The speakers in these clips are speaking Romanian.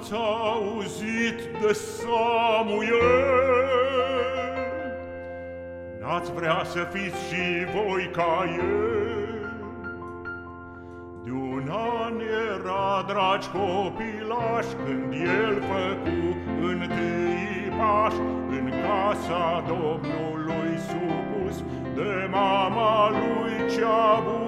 N-ați auzit de Samuel? N-ați vrea să fiți și voi ca el? De un an era, dragi copilași, Când el făcu întâi pași În casa Domnului supus De mama lui cea bună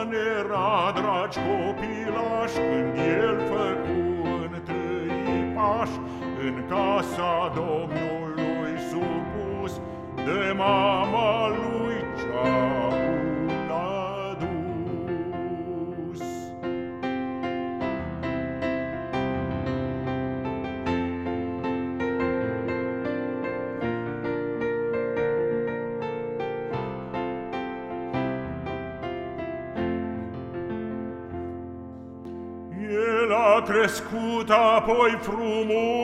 an era, dragi copilași, Când el făcu întâi pași În casa Domnului supus De mama El a crescut apoi frumos,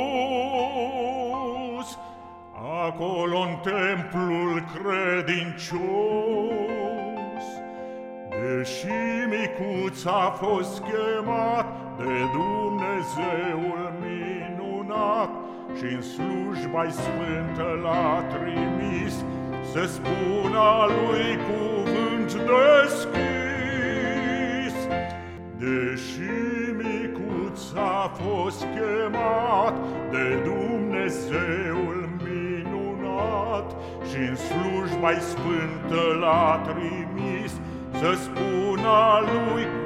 Acolo-n templul credincios. Deși micuț a fost chemat De Dumnezeul minunat Și-n slujba sfântă l-a trimis Să spună lui cuvânt deschis Deși micuț a fost chemat De Dumnezeul minunat Și-n slujba sfântă l-a trimis Să spună lui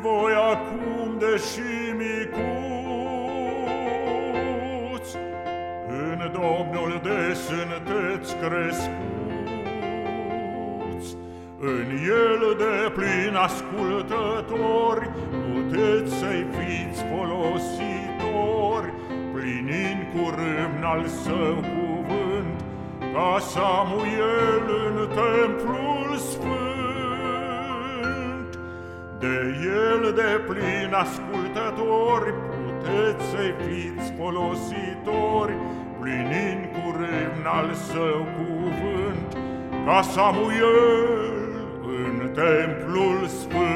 voi acum, deși micuți, În Domnul de sunteți crescuți, În El de plin ascultători, Puteți să-i fiți folositori, Plinind cu râvn al său cuvânt, Ca Samuel în templul sfânt. De el de plin ascultători Puteți să fiți folositori Plinind cu al său cuvânt. Ca Samuel în templul sfânt